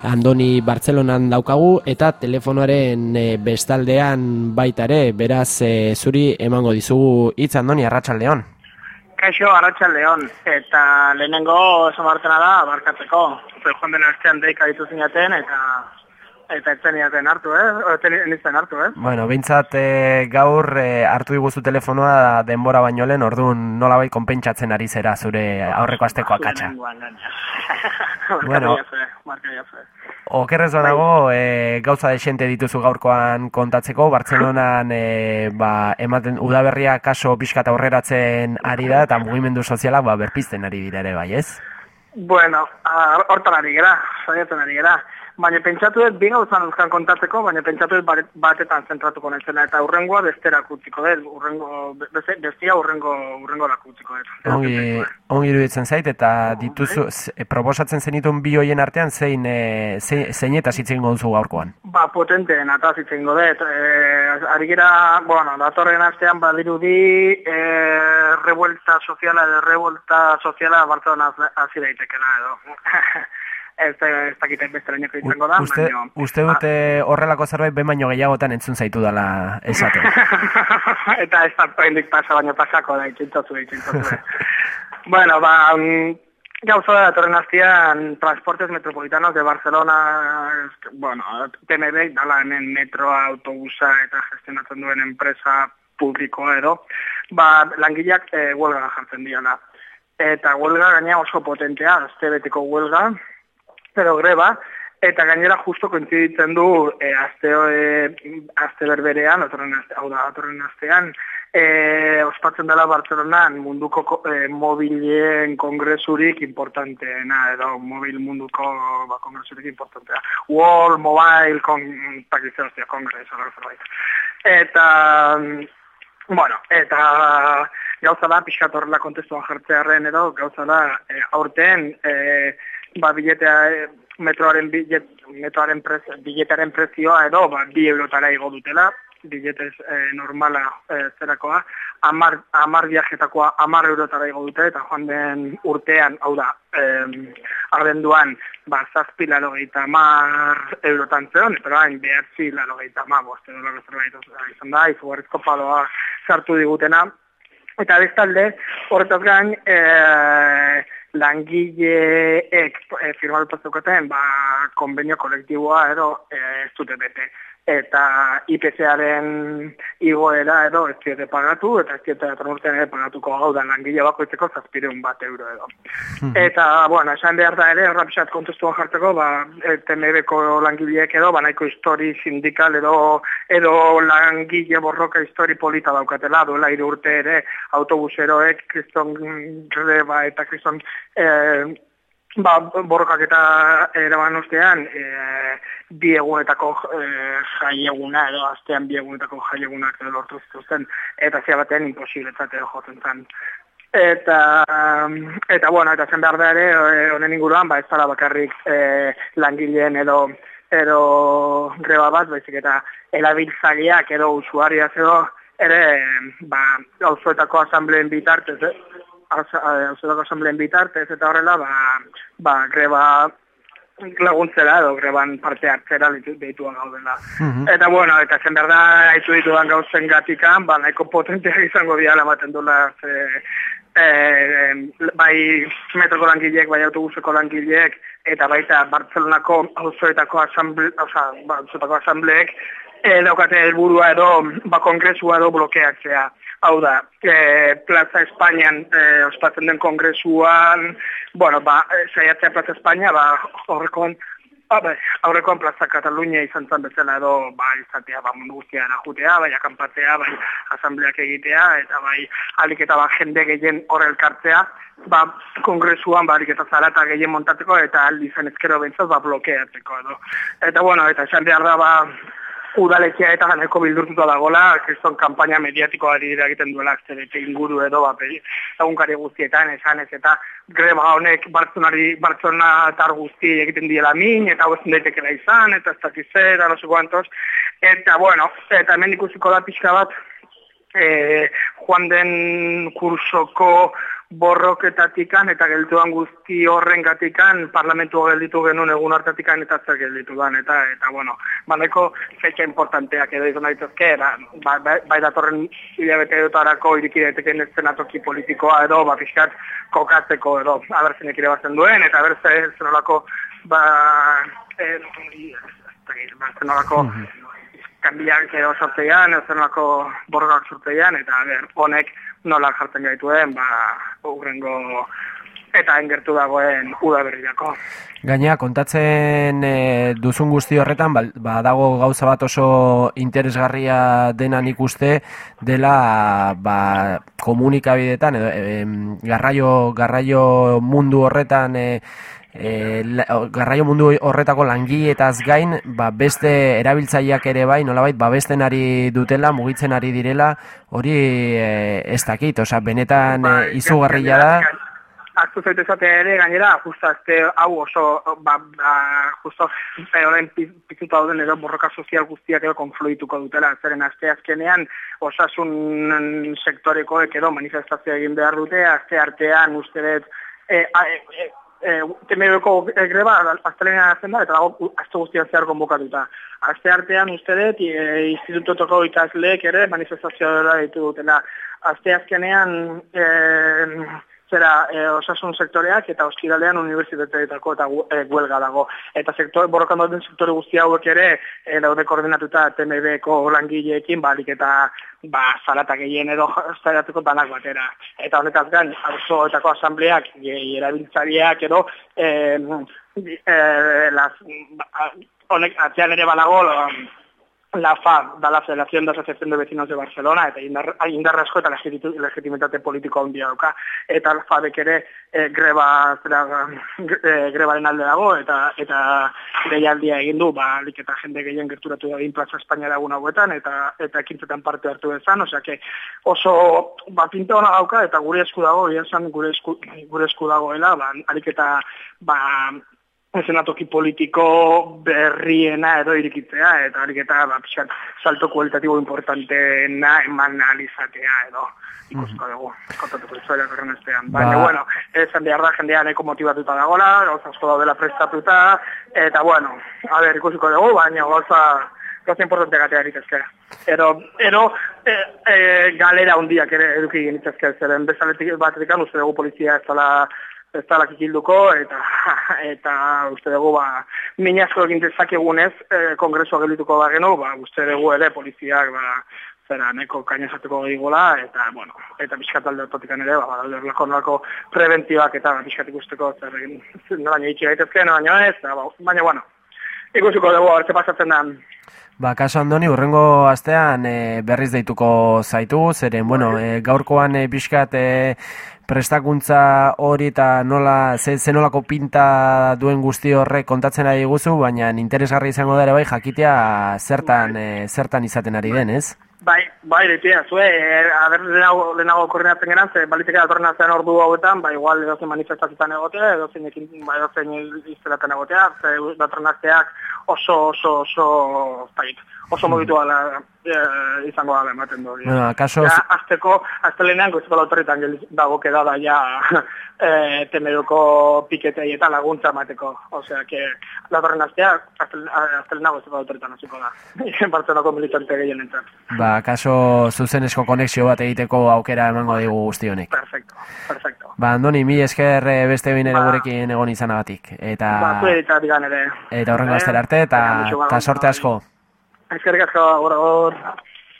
Andoni Bartzelonan daukagu eta telefonoaren e, bestaldean baita ere, beraz e, zuri emango dizugu hitz Andoni Arratsaldeon. Kaixo Arratsaldeon eta lehenengo esan da barkatzeko. Ze joan den astean deika ditu zinaten eta Eta etzen iaten hartu, eh? Etzen nintzen hartu, eh? Bueno, bintzat e, gaur e, hartu diguzu telefonoa denbora baino lehen, orduan nola bai konpentsatzen ari zera zure aurreko asteko akatsa. bueno, okerrez badago, e, gauza desente dituzu gaurkoan kontatzeko, Bartzelonan e, ba, ematen udaberria kaso pixkat aurreratzen ari da, eta mugimendu sozialak ba, berpizten ari dira ere, bai ez? Bueno, hortan ari gara, saiatzen ari gara. Baina pentsatu dut, bi gauzan euskan kontatzeko, baina pentsatu dut batetan zentratuko netzela, eta urrengoa bestera kutziko dut, urrengo, bestia urrengo, urrengo lakutziko dut. Ongi, ongi iruditzen zait, eta dituzu, e, proposatzen zenitun bi hoien artean, zein, e, zein, zein eta zitzen gozu gaurkoan? Ba, potente, nata zitzen dut. E, ari gira, bueno, datorren artean badirudi, e, revuelta soziala, revuelta soziala, bartzen hasi daitekena edo. ez, ez dakiten beste lainako izango da. Uste, baino, uste dute horrelako zerbait behin baino gehiagotan entzun zaitu dela esaten. Eta ez da pendik pasa baino pasako da, itxintzatzu, itxintzatzu. bueno, ba, um, gauza da, torren hastian, transportes metropolitanos de Barcelona, es, bueno, TMB, dala hemen metroa, autobusa eta gestionatzen duen enpresa publikoa edo, ba, langileak e, huelga jartzen diana. Eta huelga gaina oso potentea, azte beteko huelga, pero greba, eta gainera justo kointziditzen du e, azte, e, azte berberean, otorren hau da, otorren aztean, e, ospatzen dela Bartzelonan munduko e, mobilen kongresurik importanteena, edo mobil munduko ba, kongresurik importantea. World Mobile Con Pakizia Kongres, Eta, bueno, eta gauza da, pixkat horrela kontestuan jartzearen edo, gauza da, e, aurten, e, ba, biletea, e, metroaren, bilet, metroaren prez, biletaren prezioa edo, ba, bi eurotara igo dutela, biletez e, normala e, zerakoa, amar, amar viajetakoa amar eurotara igo dute, eta joan den urtean, hau da, e, ardenduan, ba, zazpi laro gehieta amar eurotan zeon, eta hain behatzi laro gehieta amar, boste dolar izan da, izugarrizko paloa sartu digutena, eta bestalde, horretaz gain, e, langileek e, firmatu ba, konbenio kolektiboa edo e, ez dute bete eta IPC-aren igoera edo ez diete pagatu, eta ez diete atromurtean ere pagatuko gau da langile bakoitzeko zazpireun bat euro edo. Hmm. Eta, bueno, esan behar da ere, rapisat kontestuan jartzeko, ba, TMB-ko langileek edo, ba, nahiko histori sindikal edo, edo langile borroka histori polita daukatela, duela iru urte ere, autobuseroek, kriston greba eta kriston... Eh, Ba, borrokak eta eraban ostean, e, bi egunetako e, jaieguna edo astean bi egunetako jaiegunak lortu zituzten, eta zia batean imposibletzat edo jotzen zen. Eta, eta bueno, eta zen behar da ere, e, honen inguruan, ba, ez dara bakarrik e, langileen edo edo greba bat, baizik eta erabiltzaileak edo usuariak edo ere, ba, auzoetako asambleen bitartez, eh? Ausodako asambleen bitartez eta horrela, ba, ba, greba laguntzera edo greban parte hartzera deitua gaudela. Mm Eta bueno, eta zen berda haitu ditudan gauzen gatikan, ba, nahiko potenteak izango diala baten dula, ze, e, bai metroko langileek, bai autobuseko langileek, eta baita Bartzelonako auzoetako asamble, oza, ba, asambleek, e, daukate helburua edo, ba, kongresua edo blokeatzea. Hau da, e, Plaza Espainian e, ospatzen den kongresuan, bueno, ba, e, saiatzea Plaza Espainia, ba, horrekoan, ba, ba, aurrekoan Plaza Katalunia izan zen bezala edo, ba, izatea, ba, mundu guztia jutea, bai, akampatzea, bai, asambleak egitea, eta bai, alik eta ba, jende gehien horre elkartzea, ba, kongresuan, ba, alik eta zarata gehien montatzeko, eta aldi zen ezkero bentzaz, ba, blokeatzeko, edo. Eta, bueno, eta esan behar da, ba, udaletxea eta ganeko bildurtuta dagoela, kriston kampaina mediatikoa ari dira egiten duela, zerete inguru edo, ba, egunkari guztietan, esan ez, eta greba honek bartzonari, bartzona tar guzti egiten diela min, eta hau ezin daitekela izan, eta ez dakizera, no sé eta, bueno, eta hemen ikusiko da pixka bat, e, joan den kursoko borroketatikan eta geltuan guzti horren gatikan parlamentu gelditu genuen egun hartatikan eta zer gelditu dan, eta, eta bueno, baneko fetxa importanteak edo izan daitezke, ba, ba, bai datorren hilabete dutarako irikideteken eszenatoki politikoa edo, ba, pixkat kokatzeko edo, abertzenek ere batzen duen, eta abertze zenolako, ba, e, ba, zenolako, mm -hmm. Kanbiak edo sortzean, zenolako borgak sortzean, eta ber, honek nola jartzen gaituen, ba, urrengo eta engertu dagoen udaberriako. Gaina, kontatzen e, duzun guzti horretan, ba, dago gauza bat oso interesgarria denan ikuste, dela ba, komunikabidetan, edo, e, garraio, garraio mundu horretan, e, e, garraio mundu horretako langietaz gain, ba, beste erabiltzaileak ere bai, nolabait, babesten ari dutela, mugitzen ari direla, hori e, ez dakit, oza, benetan ba, e, izugarria da. Aztu zaitu ere, gainera, justo azte hau oso, ba, ba, justo, e, orain pizuta dauden edo borroka sozial guztiak edo konfluituko dutela, zeren azte azkenean, osasun sektoreko edo manifestazioa egin behar dute, azte artean, uste dut, e, e, eh temeko greba astelena hasten da eta dago aste guztian zehar konbokatuta. Aste artean uste dut e, institutotoko ikasleek ere manifestazioa ditu dutela. Aste azkenean eh zera e, osasun sektoreak eta ospitalean unibertsitateetako eta e, huelga dago. Eta sektor, borrokan duten sektore guzti hauek ere e, daude koordinatuta TMB-ko langileekin balik eta ba, zarata gehien edo zaratuko danak batera. Eta honetaz gain, arzoetako asambleak, erabiltzariak edo e, e, las, ba, honek atzean ere balago la FA da la Federación de Asociación de Vecinos de Barcelona eta indar, indar asko eta legitimitate politiko handia dauka. Eta la FA ere e, greba zera, e, grebaren alde dago eta eta deialdia egin du ba eta jende gehien gerturatu da in Plaza España egun hauetan eta eta ekintzetan parte hartu dezan osea que oso ba pinta ona dauka eta gure esku dago gure esku gure esku dagoela ba aliketa ba esenatoki politiko berriena edo irikitzea, eta hori eta ba, pixat, salto kualitatibo importanteena eman analizatea edo ikusko dugu, kontatuko izuela korren estean. Ba. Baina, bueno, esan behar da jendea neko motibatuta dagoela, gauza asko daudela prestatuta, eta bueno, a ber, ikusiko dugu, baina gauza, gauza importante gatea eritezkera. Ero, ero, e, e, galera hundiak ere eduki genitzezke, zeren bezaletik batetik uste dugu polizia ez dela ez da lakikilduko, eta, eta uste dugu, ba, minazko egin dezakegunez, e, kongresua gelituko da geno, ba, uste dugu ere poliziak, ba, zera, neko kainazateko gehiagola, eta, bueno, eta pixkat alde ototikan ere, ba, alde lako nolako preventibak, eta ba, pixkat ikusteko, zer egin, baina itxi gaitezke, no, baina ez, ba, baina, bueno, ikusiko dugu, arte pasatzen da, Ba, kaso andoni, urrengo astean e, berriz deituko zaitu, zeren, bueno, e, gaurkoan e, pixkat e, prestakuntza hori eta nola, ze, ze nolako pinta duen guzti horrek kontatzen ari guzu, baina interesgarri izango dara bai jakitea zertan, e, zertan izaten ari den, ez? Bai, bai, ditia, zue, e, aber lehenago, lehenago koordinatzen geran, ze baliteke datorren azean ordu hauetan, ba, igual edozen manifestazioetan egotea, edozen ekin, ba, edozen iztelaten egotea, ze datorren azeak oso, oso, oso, zait, oso mm. mogitu ala, e, izango da ematen du. Bueno, akaso... Ja, azteko, azte lehenean, goizeko lautorritan dago kedada ja e, temeruko piketei eta laguntza emateko. Osea, que latorren aztea, azte lehenago goizeko lautorritan hasiko da. Bartzenako militante gehien entzat. Ba, akaso zuzenezko konexio bat egiteko aukera emango digu guzti honek. Perfecto, perfecto. Ba, Andoni, mi esker eh, beste bine ba, gurekin egon izanagatik. Eta, ba, eta, ere. Eta horrengo eh? arte, eta, eta sorte asko. Eskerrik asko, gaur, gaur.